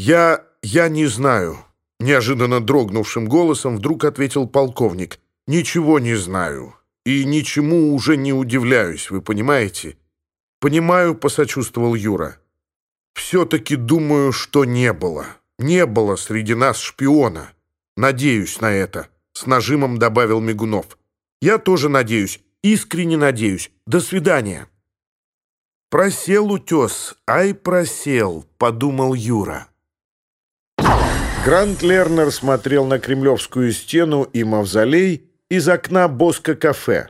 «Я... я не знаю», — неожиданно дрогнувшим голосом вдруг ответил полковник. «Ничего не знаю. И ничему уже не удивляюсь, вы понимаете?» «Понимаю», — посочувствовал Юра. «Все-таки думаю, что не было. Не было среди нас шпиона. Надеюсь на это», — с нажимом добавил Мигунов. «Я тоже надеюсь, искренне надеюсь. До свидания». «Просел утес, ай просел», — подумал Юра. Грант Лернер смотрел на кремлевскую стену и мавзолей из окна Боско-кафе,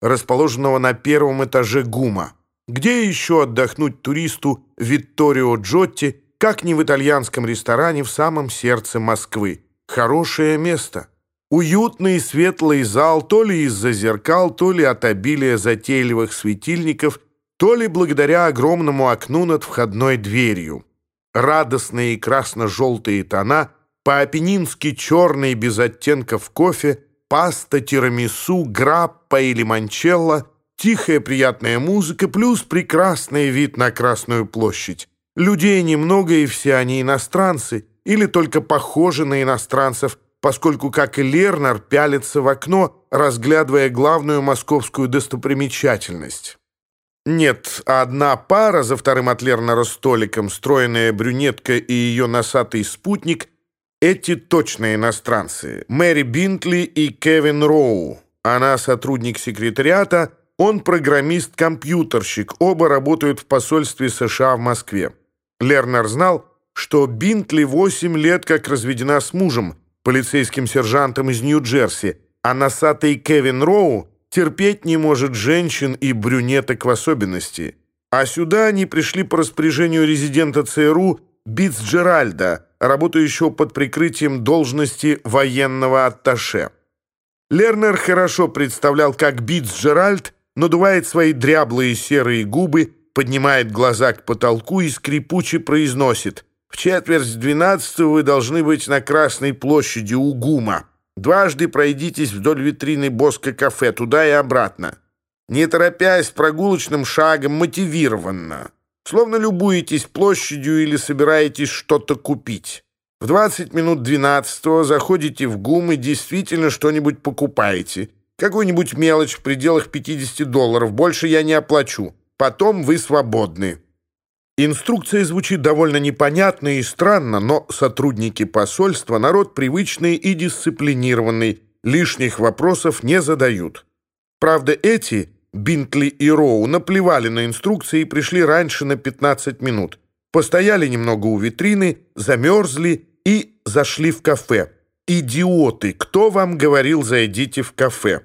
расположенного на первом этаже ГУМа. Где еще отдохнуть туристу Витторио Джотти, как не в итальянском ресторане в самом сердце Москвы? Хорошее место. Уютный светлый зал то ли из-за зеркал, то ли от обилия затейливых светильников, то ли благодаря огромному окну над входной дверью. Радостные красно-желтые тона, по-апеннински черные без оттенков кофе, паста, тирамису, граппа или манчелло — Тихая приятная музыка плюс прекрасный вид на Красную площадь. Людей немного, и все они иностранцы, или только похожи на иностранцев, поскольку, как и Лернер, пялится в окно, разглядывая главную московскую достопримечательность. Нет, одна пара за вторым от Лернера столиком, стройная брюнетка и ее носатый спутник — эти точные иностранцы. Мэри Бинтли и Кевин Роу. Она сотрудник секретариата, он программист-компьютерщик. Оба работают в посольстве США в Москве. Лернер знал, что Бинтли 8 лет как разведена с мужем, полицейским сержантом из Нью-Джерси, а носатый Кевин Роу — терпеть не может женщин и брюнеток в особенности. А сюда они пришли по распоряжению резидента ЦРУ Битцджеральда, работающего под прикрытием должности военного атташе. Лернер хорошо представлял, как Битс Джеральд надувает свои дряблые серые губы, поднимает глаза к потолку и скрипуче произносит «В четверть двенадцатого вы должны быть на Красной площади у ГУМа». Дважды пройдитесь вдоль витрины Боско-кафе, туда и обратно. Не торопясь, прогулочным шагом, мотивированно. Словно любуетесь площадью или собираетесь что-то купить». В 20 минут 12 заходите в ГУМ и действительно что-нибудь покупаете. Какую-нибудь мелочь в пределах 50 долларов. Больше я не оплачу. Потом вы свободны». Инструкция звучит довольно непонятно и странно, но сотрудники посольства – народ привычный и дисциплинированный, лишних вопросов не задают. Правда, эти, Бинтли и Роу, наплевали на инструкции и пришли раньше на 15 минут. Постояли немного у витрины, замерзли и зашли в кафе. «Идиоты! Кто вам говорил, зайдите в кафе?»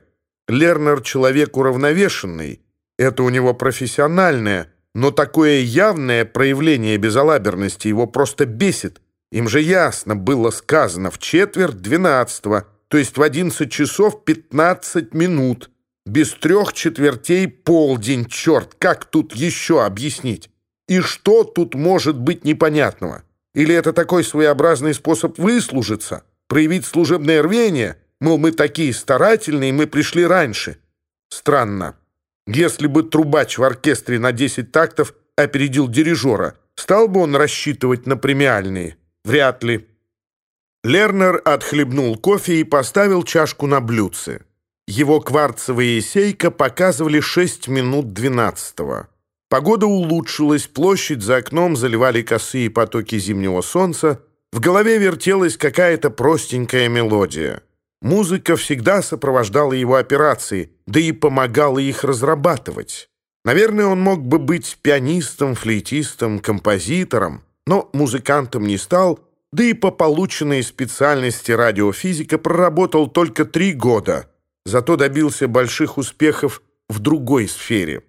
Лернер – человек уравновешенный. Это у него профессиональное – но такое явное проявление безалаберности его просто бесит. Им же ясно было сказано в четверть двенадцатого, то есть в одиннадцать часов пятнадцать минут. Без трех четвертей полдень, черт, как тут еще объяснить? И что тут может быть непонятного? Или это такой своеобразный способ выслужиться? проявить служебное рвение, мол, мы такие старательные, мы пришли раньше. Странно. Если бы трубач в оркестре на 10 тактов опередил дирижера, стал бы он рассчитывать на премиальные? Вряд ли. Лернер отхлебнул кофе и поставил чашку на блюдце. Его кварцевые сейка показывали 6 минут 12 -го. Погода улучшилась, площадь за окном заливали косые потоки зимнего солнца, в голове вертелась какая-то простенькая мелодия. Музыка всегда сопровождала его операции, да и помогала их разрабатывать. Наверное, он мог бы быть пианистом, флейтистом, композитором, но музыкантом не стал, да и по полученной специальности радиофизика проработал только три года, зато добился больших успехов в другой сфере.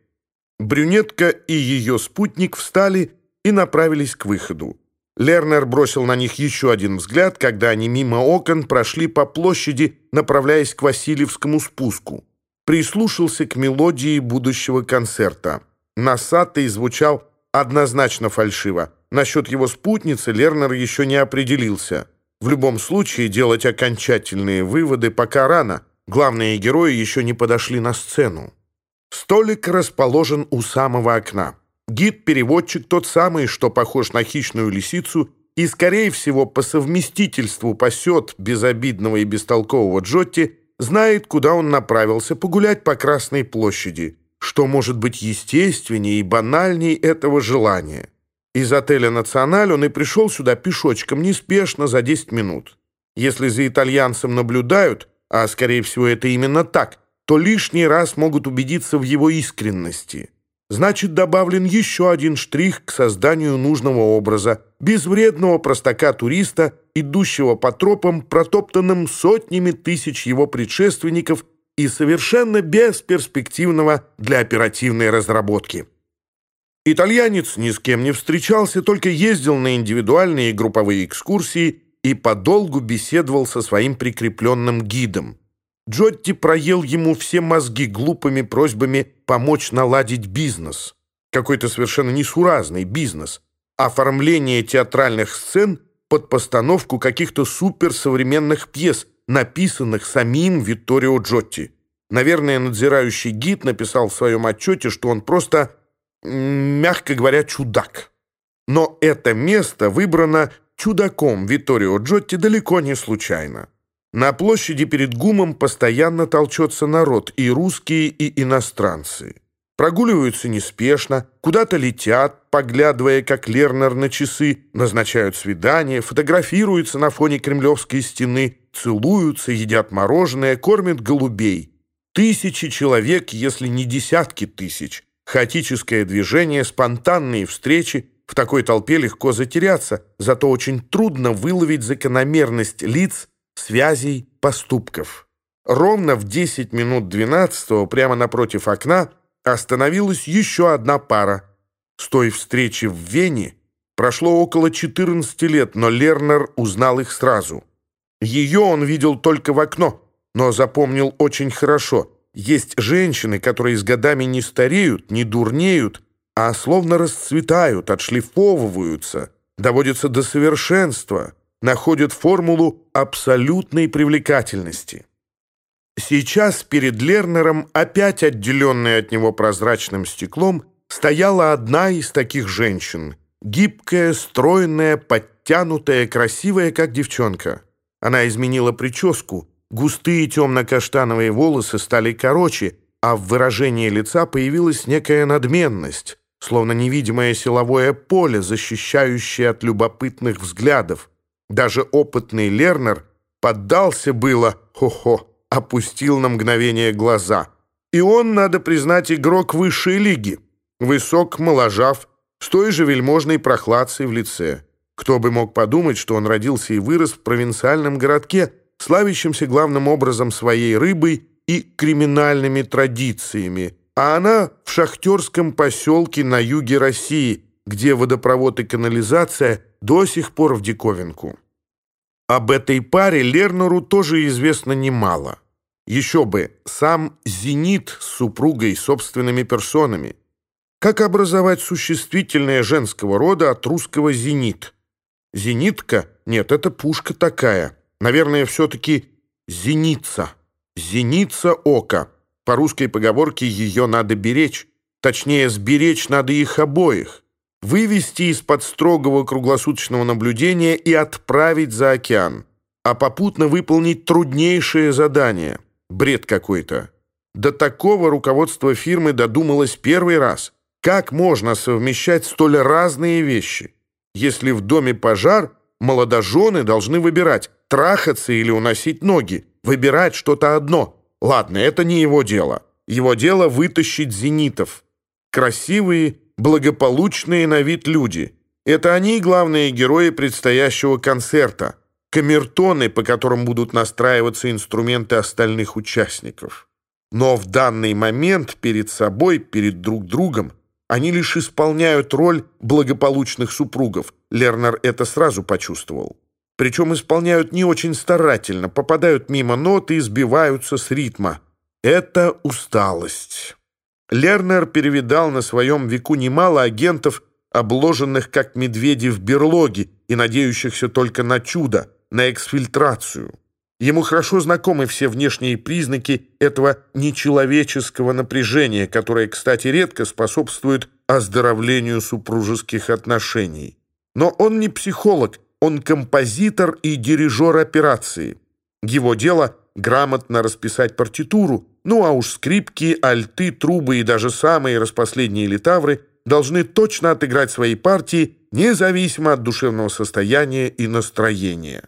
Брюнетка и ее спутник встали и направились к выходу. Лернер бросил на них еще один взгляд, когда они мимо окон прошли по площади, направляясь к Васильевскому спуску. Прислушался к мелодии будущего концерта. Носатый звучал однозначно фальшиво. Насчет его спутницы Лернер еще не определился. В любом случае, делать окончательные выводы пока рано. Главные герои еще не подошли на сцену. Столик расположен у самого окна. Гид-переводчик тот самый, что похож на хищную лисицу, и, скорее всего, по совместительству пасет безобидного и бестолкового Джотти, знает, куда он направился погулять по Красной площади, что может быть естественнее и банальней этого желания. Из отеля «Националь» он и пришел сюда пешочком, неспешно, за 10 минут. Если за итальянцем наблюдают, а, скорее всего, это именно так, то лишний раз могут убедиться в его искренности. Значит, добавлен еще один штрих к созданию нужного образа, безвредного простака-туриста, идущего по тропам, протоптанным сотнями тысяч его предшественников и совершенно бесперспективного для оперативной разработки. Итальянец ни с кем не встречался, только ездил на индивидуальные и групповые экскурсии и подолгу беседовал со своим прикрепленным гидом. Джотти проел ему все мозги глупыми просьбами помочь наладить бизнес. Какой-то совершенно несуразный бизнес. Оформление театральных сцен под постановку каких-то суперсовременных пьес, написанных самим Витторио Джотти. Наверное, надзирающий гид написал в своем отчете, что он просто, мягко говоря, чудак. Но это место выбрано чудаком Витторио Джотти далеко не случайно. На площади перед ГУМом постоянно толчется народ, и русские, и иностранцы. Прогуливаются неспешно, куда-то летят, поглядывая, как Лернер на часы, назначают свидания, фотографируются на фоне Кремлевской стены, целуются, едят мороженое, кормят голубей. Тысячи человек, если не десятки тысяч. Хаотическое движение, спонтанные встречи. В такой толпе легко затеряться, зато очень трудно выловить закономерность лиц, связей поступков. Ровно в 10 минут 12 прямо напротив окна остановилась еще одна пара. С той встречи в Вене прошло около 14 лет, но Лернер узнал их сразу. Ее он видел только в окно, но запомнил очень хорошо. Есть женщины, которые с годами не стареют, не дурнеют, а словно расцветают, отшлифовываются, доводятся до совершенства – находят формулу абсолютной привлекательности. Сейчас перед Лернером, опять отделенная от него прозрачным стеклом, стояла одна из таких женщин. Гибкая, стройная, подтянутая, красивая, как девчонка. Она изменила прическу. Густые темно-каштановые волосы стали короче, а в выражении лица появилась некая надменность, словно невидимое силовое поле, защищающее от любопытных взглядов даже опытный Лернер поддался было «хо-хо», опустил на мгновение глаза. И он, надо признать, игрок высшей лиги. Высок, моложав, с той же вельможной прохладцей в лице. Кто бы мог подумать, что он родился и вырос в провинциальном городке, славящемся главным образом своей рыбой и криминальными традициями, а она в шахтерском поселке на юге России, где водопровод и канализация до сих пор в диковинку об этой паре Лернеру тоже известно немало. Еще бы, сам «Зенит» с супругой собственными персонами. Как образовать существительное женского рода от русского «зенит»? «Зенитка»? Нет, это пушка такая. Наверное, все-таки «зеница». «Зеница ока». По русской поговорке ее надо беречь. Точнее, сберечь надо их обоих вывести из-под строгого круглосуточного наблюдения и отправить за океан, а попутно выполнить труднейшее задание. Бред какой-то. До такого руководство фирмы додумалось первый раз. Как можно совмещать столь разные вещи? Если в доме пожар, молодожены должны выбирать, трахаться или уносить ноги, выбирать что-то одно. Ладно, это не его дело. Его дело вытащить зенитов. Красивые, благополучные на вид люди. Это они главные герои предстоящего концерта, камертоны, по которым будут настраиваться инструменты остальных участников. Но в данный момент перед собой, перед друг другом, они лишь исполняют роль благополучных супругов. Лернер это сразу почувствовал. Причем исполняют не очень старательно, попадают мимо нот и сбиваются с ритма. Это усталость. Лернер перевидал на своем веку немало агентов, обложенных как медведи в берлоге и надеющихся только на чудо, на эксфильтрацию. Ему хорошо знакомы все внешние признаки этого нечеловеческого напряжения, которое, кстати, редко способствует оздоровлению супружеских отношений. Но он не психолог, он композитор и дирижер операции. Его дело грамотно расписать партитуру, ну а уж скрипки, альты, трубы и даже самые распоследние литавры должны точно отыграть свои партии, независимо от душевного состояния и настроения.